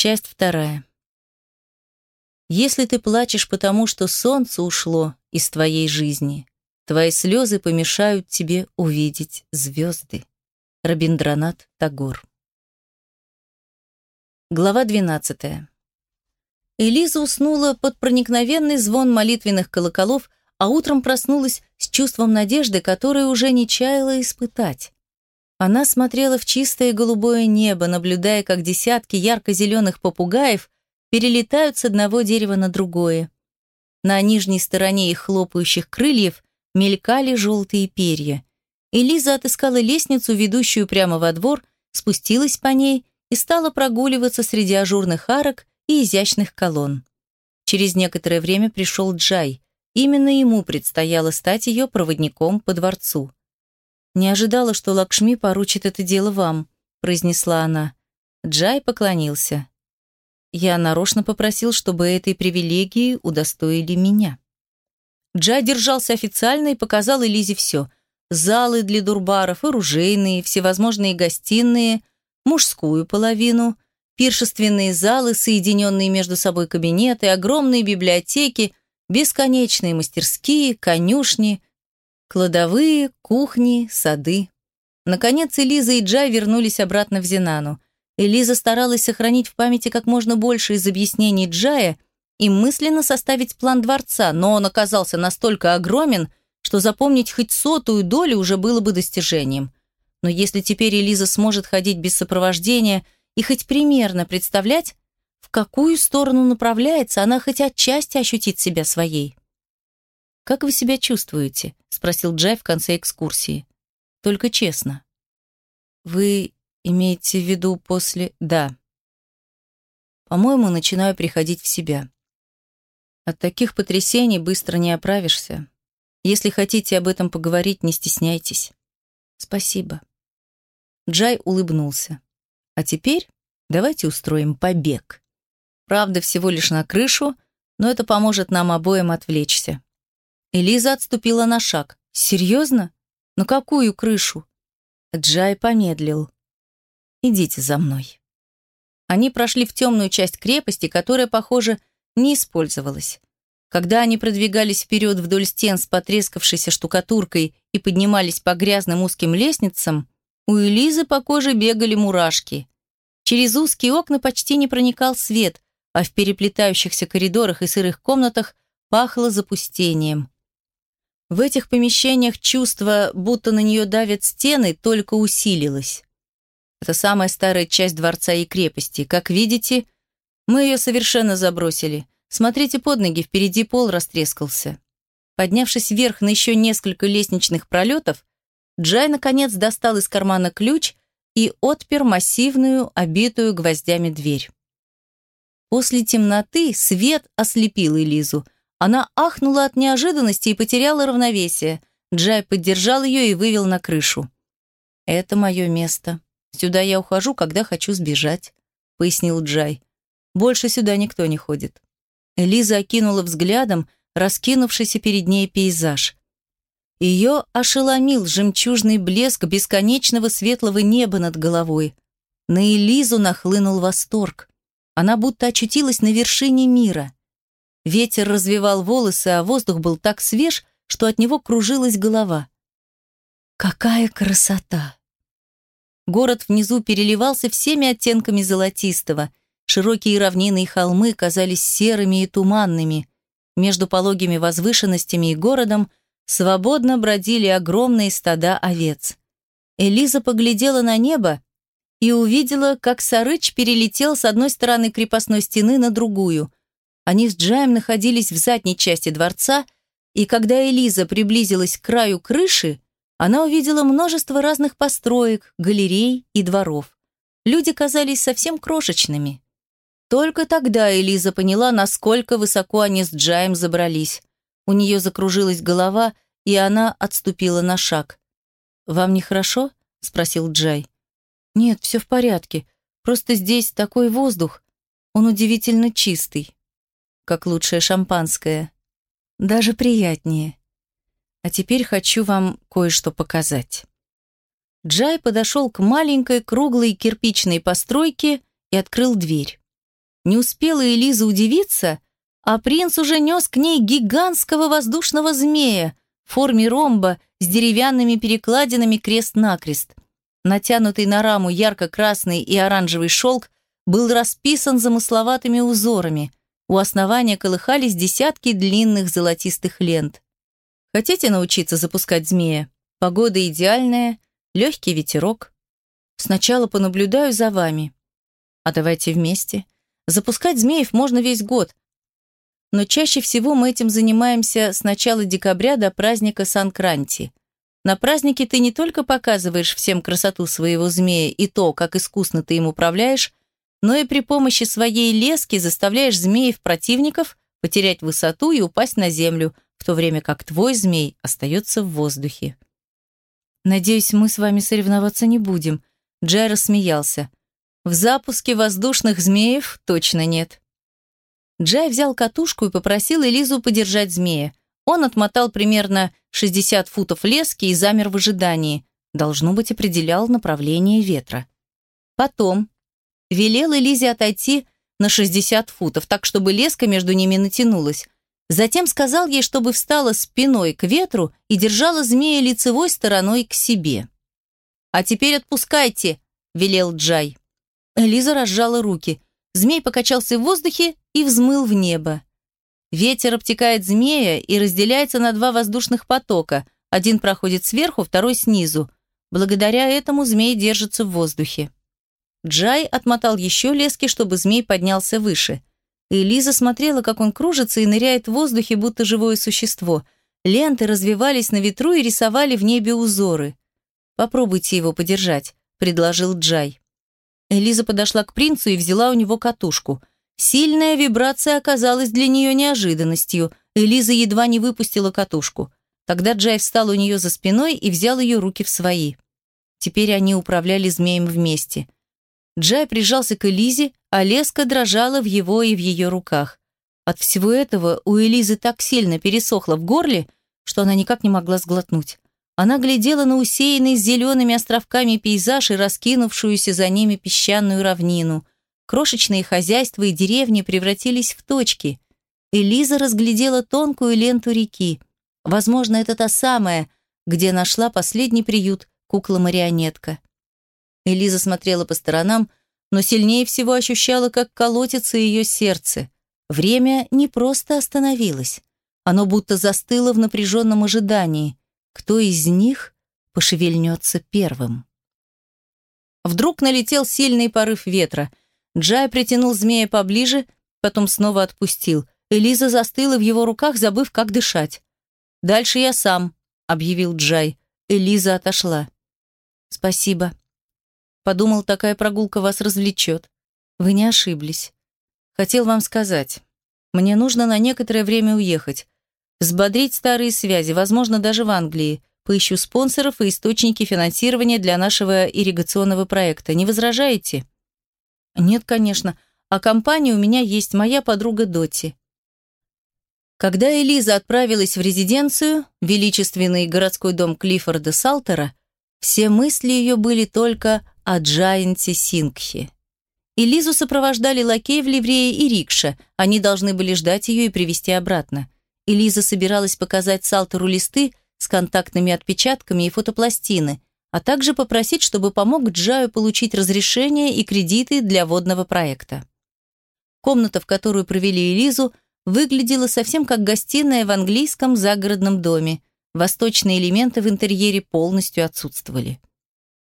Часть вторая. Если ты плачешь потому, что солнце ушло из твоей жизни, твои слезы помешают тебе увидеть звезды. Рабиндранат Тагор. Глава 12. Элиза уснула под проникновенный звон молитвенных колоколов, а утром проснулась с чувством надежды, которое уже не чаяла испытать. Она смотрела в чистое голубое небо, наблюдая, как десятки ярко-зеленых попугаев перелетают с одного дерева на другое. На нижней стороне их хлопающих крыльев мелькали желтые перья. Элиза отыскала лестницу, ведущую прямо во двор, спустилась по ней и стала прогуливаться среди ажурных арок и изящных колонн. Через некоторое время пришел Джай. Именно ему предстояло стать ее проводником по дворцу. «Не ожидала, что Лакшми поручит это дело вам», — произнесла она. Джай поклонился. «Я нарочно попросил, чтобы этой привилегии удостоили меня». Джай держался официально и показал Элизе все. Залы для дурбаров, оружейные, всевозможные гостиные, мужскую половину, пиршественные залы, соединенные между собой кабинеты, огромные библиотеки, бесконечные мастерские, конюшни, Кладовые, кухни, сады. Наконец Элиза и Джай вернулись обратно в Зинану. Элиза старалась сохранить в памяти как можно больше из объяснений Джая и мысленно составить план дворца, но он оказался настолько огромен, что запомнить хоть сотую долю уже было бы достижением. Но если теперь Элиза сможет ходить без сопровождения и хоть примерно представлять, в какую сторону направляется, она хоть отчасти ощутит себя своей. «Как вы себя чувствуете?» — спросил Джай в конце экскурсии. «Только честно». «Вы имеете в виду после...» «Да». «По-моему, начинаю приходить в себя. От таких потрясений быстро не оправишься. Если хотите об этом поговорить, не стесняйтесь». «Спасибо». Джай улыбнулся. «А теперь давайте устроим побег. Правда, всего лишь на крышу, но это поможет нам обоим отвлечься. Элиза отступила на шаг. «Серьезно? На какую крышу?» Джай помедлил. «Идите за мной». Они прошли в темную часть крепости, которая, похоже, не использовалась. Когда они продвигались вперед вдоль стен с потрескавшейся штукатуркой и поднимались по грязным узким лестницам, у Элизы по коже бегали мурашки. Через узкие окна почти не проникал свет, а в переплетающихся коридорах и сырых комнатах пахло запустением. В этих помещениях чувство, будто на нее давят стены, только усилилось. Это самая старая часть дворца и крепости. Как видите, мы ее совершенно забросили. Смотрите под ноги, впереди пол растрескался. Поднявшись вверх на еще несколько лестничных пролетов, Джай наконец достал из кармана ключ и отпер массивную, обитую гвоздями дверь. После темноты свет ослепил Элизу – она ахнула от неожиданности и потеряла равновесие. Джай поддержал ее и вывел на крышу. «Это мое место. Сюда я ухожу, когда хочу сбежать», — пояснил Джай. «Больше сюда никто не ходит». Элиза окинула взглядом раскинувшийся перед ней пейзаж. Ее ошеломил жемчужный блеск бесконечного светлого неба над головой. На Элизу нахлынул восторг. Она будто очутилась на вершине мира. Ветер развивал волосы, а воздух был так свеж, что от него кружилась голова. Какая красота! Город внизу переливался всеми оттенками золотистого. Широкие равнины и холмы казались серыми и туманными. Между пологими возвышенностями и городом свободно бродили огромные стада овец. Элиза поглядела на небо и увидела, как Сарыч перелетел с одной стороны крепостной стены на другую. Они с Джаем находились в задней части дворца, и когда Элиза приблизилась к краю крыши, она увидела множество разных построек, галерей и дворов. Люди казались совсем крошечными. Только тогда Элиза поняла, насколько высоко они с Джаем забрались. У нее закружилась голова, и она отступила на шаг. «Вам нехорошо?» — спросил Джай. «Нет, все в порядке. Просто здесь такой воздух. Он удивительно чистый» как лучшее шампанское. Даже приятнее. А теперь хочу вам кое-что показать. Джай подошел к маленькой круглой кирпичной постройке и открыл дверь. Не успела Элиза удивиться, а принц уже нес к ней гигантского воздушного змея в форме ромба с деревянными перекладинами крест-накрест. Натянутый на раму ярко-красный и оранжевый шелк был расписан замысловатыми узорами. У основания колыхались десятки длинных золотистых лент. Хотите научиться запускать змея? Погода идеальная, легкий ветерок. Сначала понаблюдаю за вами. А давайте вместе. Запускать змеев можно весь год. Но чаще всего мы этим занимаемся с начала декабря до праздника Санкранти. На празднике ты не только показываешь всем красоту своего змея и то, как искусно ты им управляешь, но и при помощи своей лески заставляешь змеев противников потерять высоту и упасть на землю, в то время как твой змей остается в воздухе. «Надеюсь, мы с вами соревноваться не будем», — Джай рассмеялся. В запуске воздушных змеев точно нет. Джай взял катушку и попросил Элизу подержать змея. Он отмотал примерно 60 футов лески и замер в ожидании. Должно быть, определял направление ветра. Потом велел Элизе отойти на 60 футов, так чтобы леска между ними натянулась. Затем сказал ей, чтобы встала спиной к ветру и держала змея лицевой стороной к себе. «А теперь отпускайте», — велел Джай. Лиза разжала руки. Змей покачался в воздухе и взмыл в небо. Ветер обтекает змея и разделяется на два воздушных потока. Один проходит сверху, второй снизу. Благодаря этому змей держится в воздухе. Джай отмотал еще лески, чтобы змей поднялся выше. И смотрела, как он кружится и ныряет в воздухе, будто живое существо. Ленты развивались на ветру и рисовали в небе узоры. «Попробуйте его подержать», — предложил Джай. Элиза подошла к принцу и взяла у него катушку. Сильная вибрация оказалась для нее неожиданностью. Элиза едва не выпустила катушку. Тогда Джай встал у нее за спиной и взял ее руки в свои. Теперь они управляли змеем вместе. Джай прижался к Элизе, а леска дрожала в его и в ее руках. От всего этого у Элизы так сильно пересохло в горле, что она никак не могла сглотнуть. Она глядела на усеянный зелеными островками пейзаж и раскинувшуюся за ними песчаную равнину. Крошечные хозяйства и деревни превратились в точки. Элиза разглядела тонкую ленту реки. Возможно, это та самая, где нашла последний приют кукла-марионетка. Элиза смотрела по сторонам, но сильнее всего ощущала, как колотится ее сердце. Время не просто остановилось. Оно будто застыло в напряженном ожидании кто из них пошевельнется первым. Вдруг налетел сильный порыв ветра. Джай притянул змея поближе, потом снова отпустил. Элиза застыла в его руках, забыв, как дышать. «Дальше я сам», — объявил Джай. Элиза отошла. «Спасибо. Подумал, такая прогулка вас развлечет. Вы не ошиблись. Хотел вам сказать. Мне нужно на некоторое время уехать. Взбодрить старые связи, возможно, даже в Англии. Поищу спонсоров и источники финансирования для нашего ирригационного проекта. Не возражаете? Нет, конечно. А компания у меня есть моя подруга Доти. Когда Элиза отправилась в резиденцию, величественный городской дом Клиффорда Салтера, все мысли ее были только о Джайанте Сингхе. Элизу сопровождали лакей в ливрее и рикша, они должны были ждать ее и привести обратно. Элиза собиралась показать Салтеру листы с контактными отпечатками и фотопластины, а также попросить, чтобы помог Джаю получить разрешение и кредиты для водного проекта. Комната, в которую провели Элизу, выглядела совсем как гостиная в английском загородном доме. Восточные элементы в интерьере полностью отсутствовали.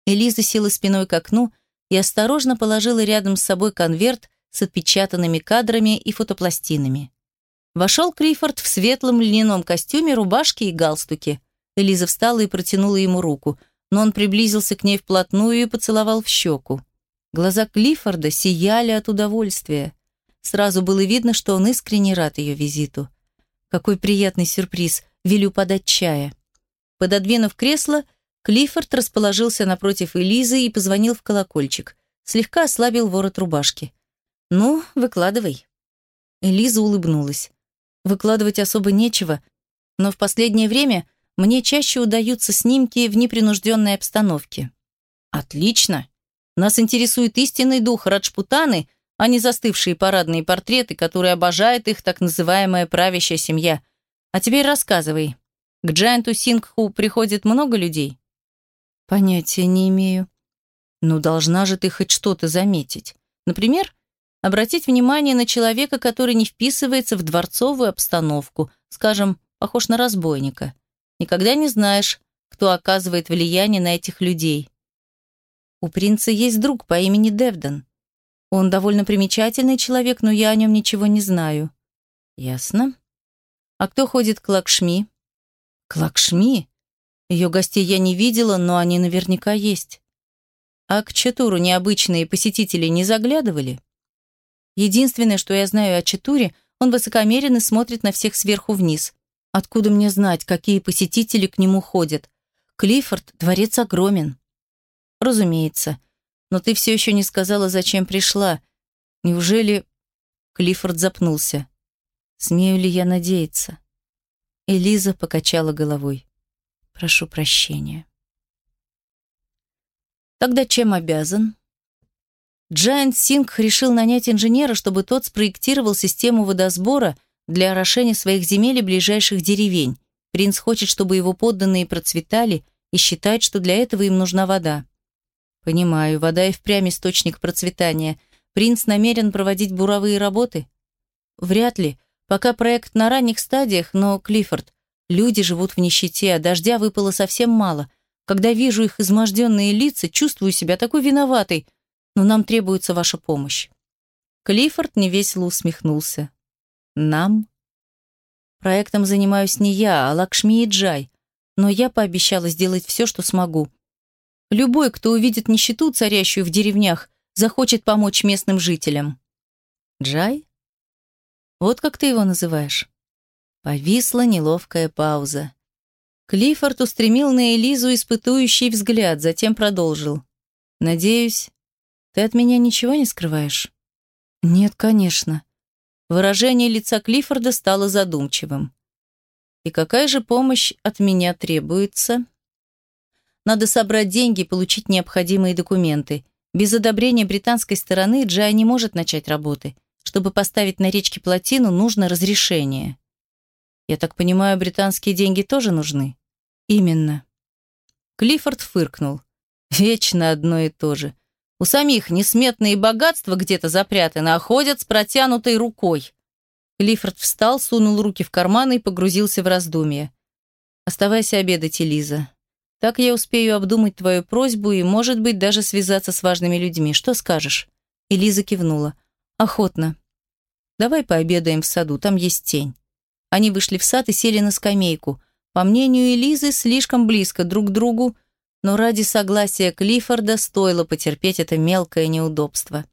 Элиза села спиной к окну и осторожно положила рядом с собой конверт с отпечатанными кадрами и фотопластинами. Вошел Клиффорд в светлом льняном костюме, рубашке и галстуке. Элиза встала и протянула ему руку, но он приблизился к ней вплотную и поцеловал в щеку. Глаза Клиффорда сияли от удовольствия. Сразу было видно, что он искренне рад ее визиту. Какой приятный сюрприз, велю подать чая. Пододвинув кресло, Клиффорд расположился напротив Элизы и позвонил в колокольчик. Слегка ослабил ворот рубашки. «Ну, выкладывай». Элиза улыбнулась. Выкладывать особо нечего, но в последнее время мне чаще удаются снимки в непринужденной обстановке. Отлично. Нас интересует истинный дух Раджпутаны, а не застывшие парадные портреты, которые обожает их так называемая правящая семья. А теперь рассказывай. К Джайанту Сингху приходит много людей? Понятия не имею. Ну, должна же ты хоть что-то заметить. Например, обратить внимание на человека, который не вписывается в дворцовую обстановку, скажем, похож на разбойника. Никогда не знаешь, кто оказывает влияние на этих людей. У принца есть друг по имени Девден. Он довольно примечательный человек, но я о нем ничего не знаю. Ясно. А кто ходит к Лакшми? К Лакшми? Ее гостей я не видела, но они наверняка есть. А к Чатуру необычные посетители не заглядывали? Единственное, что я знаю о Чатуре, он высокомерен и смотрит на всех сверху вниз. Откуда мне знать, какие посетители к нему ходят? Клиффорд, дворец огромен. Разумеется. Но ты все еще не сказала, зачем пришла. Неужели... Клиффорд запнулся. Смею ли я надеяться? Элиза покачала головой. Прошу прощения. Тогда чем обязан? Джайант Сингх решил нанять инженера, чтобы тот спроектировал систему водосбора для орошения своих земель и ближайших деревень. Принц хочет, чтобы его подданные процветали и считает, что для этого им нужна вода. Понимаю, вода и впрямь источник процветания. Принц намерен проводить буровые работы? Вряд ли. Пока проект на ранних стадиях, но, Клиффорд, люди живут в нищете, а дождя выпало совсем мало. Когда вижу их изможденные лица, чувствую себя такой виноватой, но нам требуется ваша помощь. Клиффорд невесело усмехнулся. Нам? Проектом занимаюсь не я, а Лакшми и Джай, но я пообещала сделать все, что смогу. Любой, кто увидит нищету, царящую в деревнях, захочет помочь местным жителям. Джай? Вот как ты его называешь? Повисла неловкая пауза. Клиффорд устремил на Элизу испытующий взгляд, затем продолжил. «Надеюсь, ты от меня ничего не скрываешь?» «Нет, конечно». Выражение лица Клиффорда стало задумчивым. «И какая же помощь от меня требуется?» «Надо собрать деньги и получить необходимые документы. Без одобрения британской стороны Джай не может начать работы. Чтобы поставить на речке плотину, нужно разрешение». Я так понимаю, британские деньги тоже нужны? Именно. Клиффорд фыркнул. Вечно одно и то же. У самих несметные богатства где-то запрятаны, а ходят с протянутой рукой. Клиффорд встал, сунул руки в карманы и погрузился в раздумье. «Оставайся обедать, Элиза. Так я успею обдумать твою просьбу и, может быть, даже связаться с важными людьми. Что скажешь?» Элиза кивнула. «Охотно. Давай пообедаем в саду, там есть тень». Они вышли в сад и сели на скамейку. По мнению Элизы, слишком близко друг к другу, но ради согласия Клиффорда стоило потерпеть это мелкое неудобство.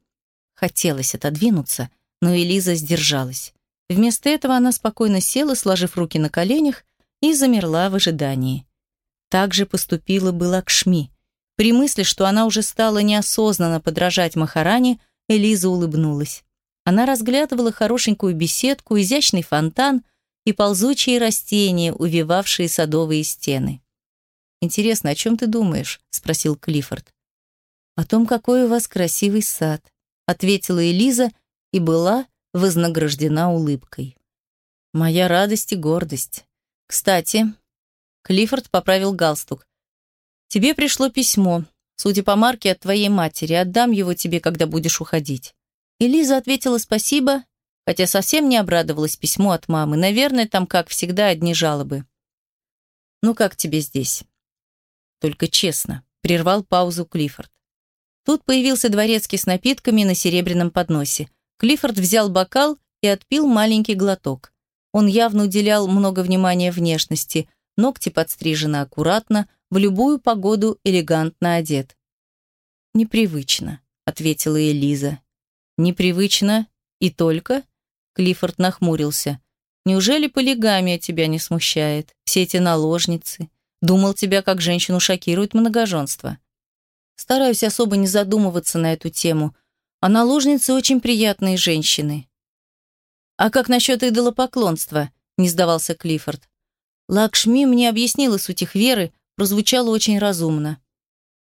Хотелось отодвинуться, но Элиза сдержалась. Вместо этого она спокойно села, сложив руки на коленях, и замерла в ожидании. Так же поступила бы Лакшми. При мысли, что она уже стала неосознанно подражать Махаране, Элиза улыбнулась. Она разглядывала хорошенькую беседку, изящный фонтан, и ползучие растения, увивавшие садовые стены. «Интересно, о чем ты думаешь?» — спросил Клиффорд. «О том, какой у вас красивый сад», — ответила Элиза и была вознаграждена улыбкой. «Моя радость и гордость. Кстати...» Клиффорд поправил галстук. «Тебе пришло письмо. Судя по марке от твоей матери. Отдам его тебе, когда будешь уходить». Элиза ответила спасибо хотя совсем не обрадовалась письму от мамы. Наверное, там, как всегда, одни жалобы. «Ну как тебе здесь?» «Только честно», — прервал паузу Клиффорд. Тут появился дворецкий с напитками на серебряном подносе. Клиффорд взял бокал и отпил маленький глоток. Он явно уделял много внимания внешности, ногти подстрижены аккуратно, в любую погоду элегантно одет. «Непривычно», — ответила Элиза. «Непривычно и только?» Клиффорд нахмурился. «Неужели полигамия тебя не смущает? Все эти наложницы? Думал, тебя как женщину шокирует многоженство». Стараюсь особо не задумываться на эту тему. А наложницы очень приятные женщины. «А как насчет идолопоклонства?» — не сдавался Клиффорд. Лакшми мне объяснила суть их веры, прозвучало очень разумно.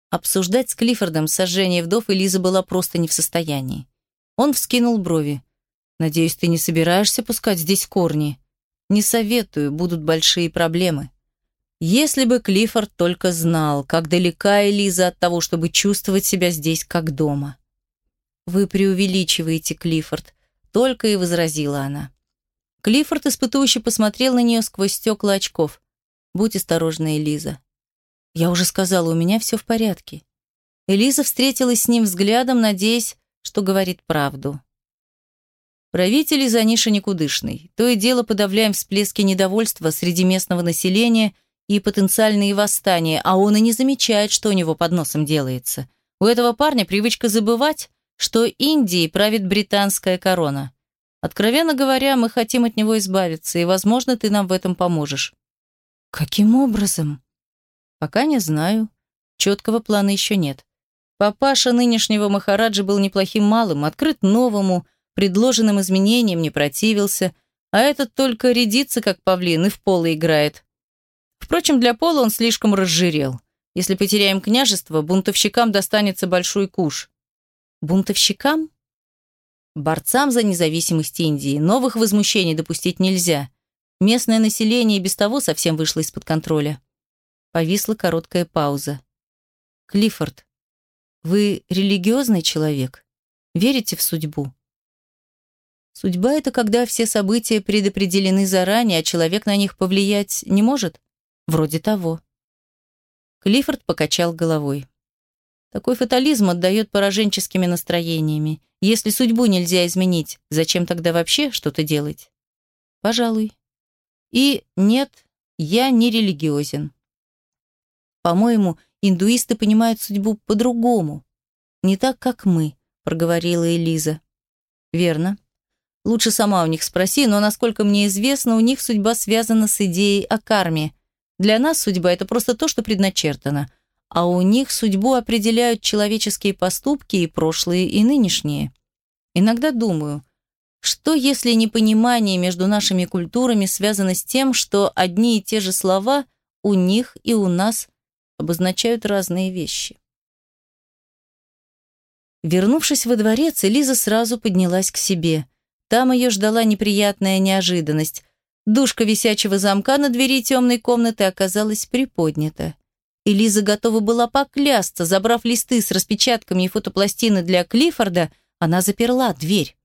Обсуждать с Клиффордом сожжение вдов Элиза была просто не в состоянии. Он вскинул брови. «Надеюсь, ты не собираешься пускать здесь корни?» «Не советую, будут большие проблемы». Если бы Клиффорд только знал, как далека Элиза от того, чтобы чувствовать себя здесь как дома. «Вы преувеличиваете, Клиффорд», — только и возразила она. Клиффорд испытующе посмотрел на нее сквозь стекла очков. «Будь осторожна, Элиза». «Я уже сказала, у меня все в порядке». Элиза встретилась с ним взглядом, надеясь, что говорит правду. Правитель из Аниша никудышный. То и дело подавляем всплески недовольства среди местного населения и потенциальные восстания, а он и не замечает, что у него под носом делается. У этого парня привычка забывать, что Индией правит британская корона. Откровенно говоря, мы хотим от него избавиться, и, возможно, ты нам в этом поможешь. Каким образом? Пока не знаю. Четкого плана еще нет. Папаша нынешнего Махараджа был неплохим малым, открыт новому, предложенным изменениям не противился, а этот только рядится, как павлин, и в поло играет. Впрочем, для пола он слишком разжирел. Если потеряем княжество, бунтовщикам достанется большой куш. Бунтовщикам? Борцам за независимость Индии новых возмущений допустить нельзя. Местное население без того совсем вышло из-под контроля. Повисла короткая пауза. «Клиффорд, вы религиозный человек? Верите в судьбу?» Судьба — это когда все события предопределены заранее, а человек на них повлиять не может? Вроде того. Клиффорд покачал головой. Такой фатализм отдает пораженческими настроениями. Если судьбу нельзя изменить, зачем тогда вообще что-то делать? Пожалуй. И нет, я не религиозен. По-моему, индуисты понимают судьбу по-другому. Не так, как мы, проговорила Элиза. Верно. Лучше сама у них спроси, но, насколько мне известно, у них судьба связана с идеей о карме. Для нас судьба – это просто то, что предначертано. А у них судьбу определяют человеческие поступки и прошлые, и нынешние. Иногда думаю, что если непонимание между нашими культурами связано с тем, что одни и те же слова у них и у нас обозначают разные вещи? Вернувшись во дворец, Элиза сразу поднялась к себе – там ее ждала неприятная неожиданность. Душка висячего замка на двери темной комнаты оказалась приподнята. Элиза готова была поклясться, забрав листы с распечатками и фотопластины для Клиффорда, она заперла дверь.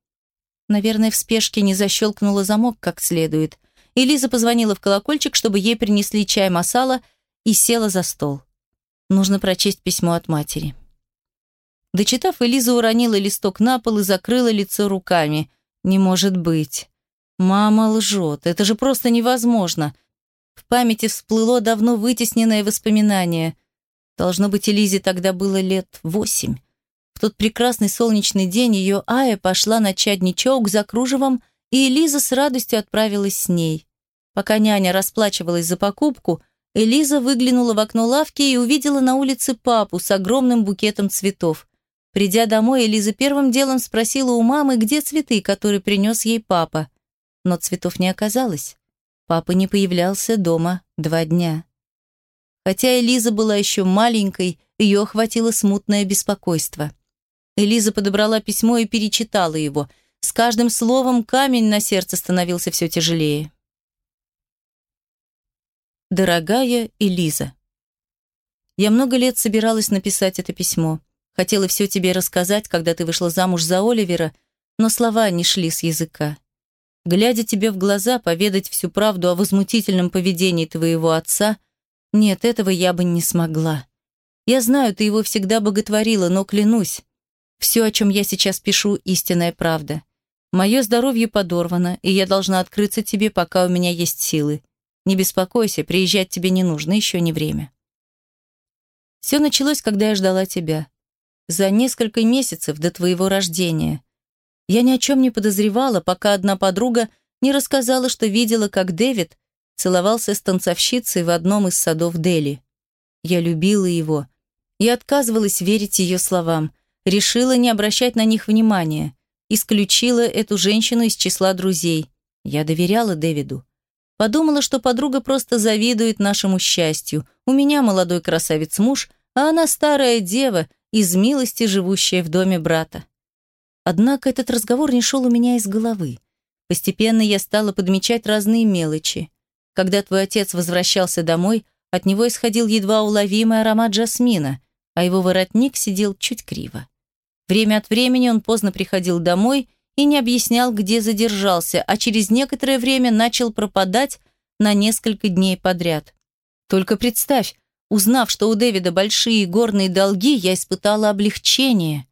Наверное, в спешке не защелкнула замок как следует. Элиза позвонила в колокольчик, чтобы ей принесли чай масала, и села за стол. Нужно прочесть письмо от матери. Дочитав, Элиза уронила листок на пол и закрыла лицо руками – не может быть. Мама лжет. Это же просто невозможно. В памяти всплыло давно вытесненное воспоминание. Должно быть, Элизе тогда было лет восемь. В тот прекрасный солнечный день ее Ая пошла на чадничок за кружевом, и Элиза с радостью отправилась с ней. Пока няня расплачивалась за покупку, Элиза выглянула в окно лавки и увидела на улице папу с огромным букетом цветов. Придя домой, Элиза первым делом спросила у мамы, где цветы, которые принес ей папа. Но цветов не оказалось. Папа не появлялся дома два дня. Хотя Элиза была еще маленькой, ее охватило смутное беспокойство. Элиза подобрала письмо и перечитала его. С каждым словом камень на сердце становился все тяжелее. Дорогая Элиза, я много лет собиралась написать это письмо. Хотела все тебе рассказать, когда ты вышла замуж за Оливера, но слова не шли с языка. Глядя тебе в глаза, поведать всю правду о возмутительном поведении твоего отца, нет, этого я бы не смогла. Я знаю, ты его всегда боготворила, но клянусь, все, о чем я сейчас пишу, истинная правда. Мое здоровье подорвано, и я должна открыться тебе, пока у меня есть силы. Не беспокойся, приезжать тебе не нужно, еще не время. Все началось, когда я ждала тебя за несколько месяцев до твоего рождения. Я ни о чем не подозревала, пока одна подруга не рассказала, что видела, как Дэвид целовался с танцовщицей в одном из садов Дели. Я любила его и отказывалась верить ее словам, решила не обращать на них внимания, исключила эту женщину из числа друзей. Я доверяла Дэвиду. Подумала, что подруга просто завидует нашему счастью. У меня молодой красавец-муж, а она старая дева, из милости живущая в доме брата. Однако этот разговор не шел у меня из головы. Постепенно я стала подмечать разные мелочи. Когда твой отец возвращался домой, от него исходил едва уловимый аромат жасмина, а его воротник сидел чуть криво. Время от времени он поздно приходил домой и не объяснял, где задержался, а через некоторое время начал пропадать на несколько дней подряд. Только представь, узнав, что у Дэвида большие горные долги, я испытала облегчение.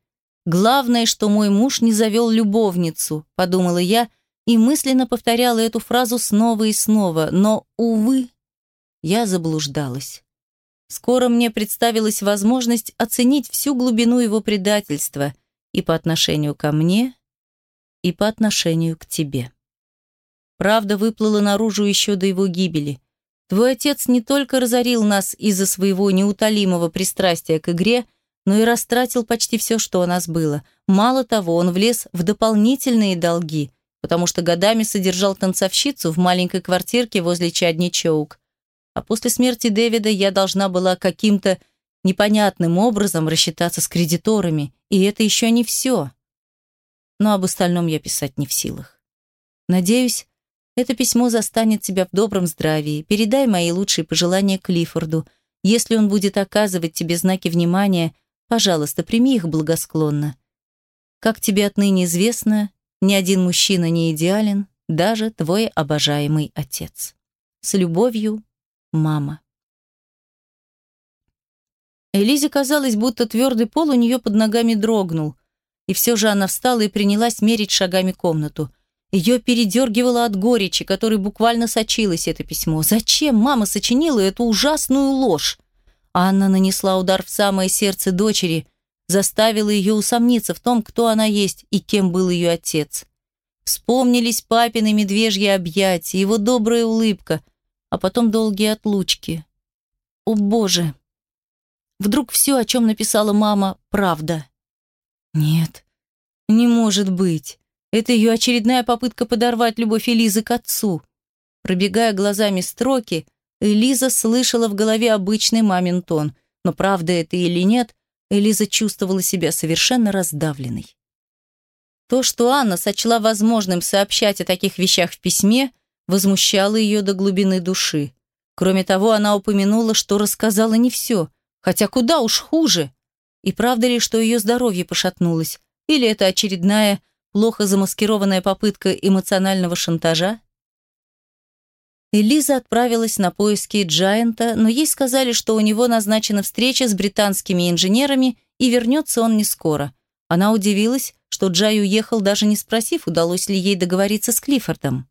Главное, что мой муж не завел любовницу, подумала я и мысленно повторяла эту фразу снова и снова, но, увы, я заблуждалась. Скоро мне представилась возможность оценить всю глубину его предательства и по отношению ко мне, и по отношению к тебе. Правда выплыла наружу еще до его гибели. Твой отец не только разорил нас из-за своего неутолимого пристрастия к игре, но и растратил почти все, что у нас было. Мало того, он влез в дополнительные долги, потому что годами содержал танцовщицу в маленькой квартирке возле Чадни Чоук. А после смерти Дэвида я должна была каким-то непонятным образом рассчитаться с кредиторами, и это еще не все. Но об остальном я писать не в силах. Надеюсь, это письмо застанет тебя в добром здравии. Передай мои лучшие пожелания Клиффорду. Если он будет оказывать тебе знаки внимания, пожалуйста, прими их благосклонно. Как тебе отныне известно, ни один мужчина не идеален, даже твой обожаемый отец. С любовью, мама. Элизе казалось, будто твердый пол у нее под ногами дрогнул, и все же она встала и принялась мерить шагами комнату. Ее передергивало от горечи, которой буквально сочилось это письмо. Зачем мама сочинила эту ужасную ложь? Анна нанесла удар в самое сердце дочери, заставила ее усомниться в том, кто она есть и кем был ее отец. Вспомнились папины медвежьи объятия, его добрая улыбка, а потом долгие отлучки. О боже! Вдруг все, о чем написала мама, правда? Нет, не может быть. Это ее очередная попытка подорвать любовь Элизы к отцу. Пробегая глазами строки, Элиза слышала в голове обычный мамин тон, но правда это или нет, Элиза чувствовала себя совершенно раздавленной. То, что Анна сочла возможным сообщать о таких вещах в письме, возмущало ее до глубины души. Кроме того, она упомянула, что рассказала не все, хотя куда уж хуже. И правда ли, что ее здоровье пошатнулось? Или это очередная, плохо замаскированная попытка эмоционального шантажа? Элиза отправилась на поиски Джайанта, но ей сказали, что у него назначена встреча с британскими инженерами, и вернется он не скоро. Она удивилась, что Джай уехал, даже не спросив, удалось ли ей договориться с Клиффордом.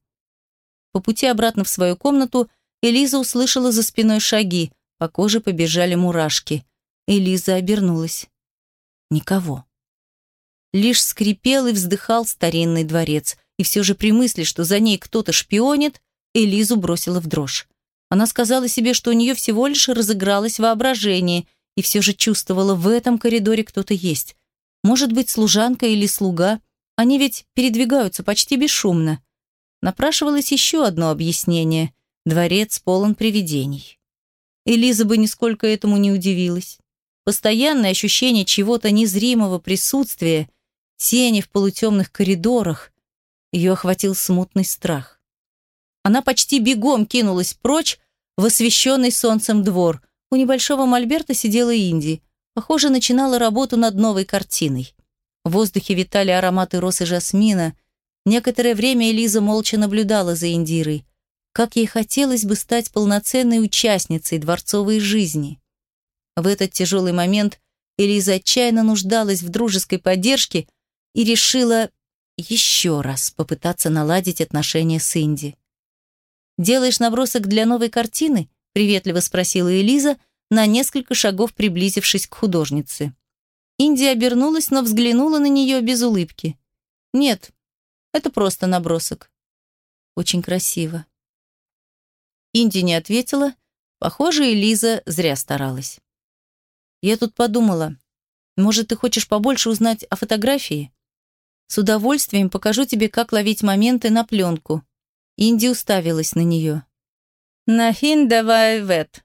По пути обратно в свою комнату Элиза услышала за спиной шаги, по коже побежали мурашки. Элиза обернулась. Никого. Лишь скрипел и вздыхал старинный дворец, и все же при мысли, что за ней кто-то шпионит, Элизу бросила в дрожь. Она сказала себе, что у нее всего лишь разыгралось воображение, и все же чувствовала, в этом коридоре кто-то есть. Может быть, служанка или слуга. Они ведь передвигаются почти бесшумно. Напрашивалось еще одно объяснение. Дворец полон привидений. Элиза бы нисколько этому не удивилась. Постоянное ощущение чего-то незримого присутствия, тени в полутемных коридорах. Ее охватил смутный страх. Она почти бегом кинулась прочь в освещенный солнцем двор. У небольшого мольберта сидела Инди. Похоже, начинала работу над новой картиной. В воздухе витали ароматы роз и жасмина – Некоторое время Элиза молча наблюдала за Индирой. Как ей хотелось бы стать полноценной участницей дворцовой жизни. В этот тяжелый момент Элиза отчаянно нуждалась в дружеской поддержке и решила еще раз попытаться наладить отношения с Инди. «Делаешь набросок для новой картины?» – приветливо спросила Элиза, на несколько шагов приблизившись к художнице. Инди обернулась, но взглянула на нее без улыбки. «Нет, это просто набросок. Очень красиво. Инди не ответила. Похоже, Элиза зря старалась. Я тут подумала, может, ты хочешь побольше узнать о фотографии? С удовольствием покажу тебе, как ловить моменты на пленку. Инди уставилась на нее. «Нахин давай вет».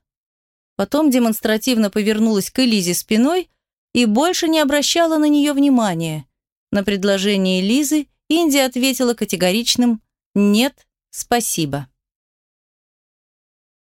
Потом демонстративно повернулась к Элизе спиной и больше не обращала на нее внимания. На предложение Лизы Инди ответила категоричным «нет, спасибо».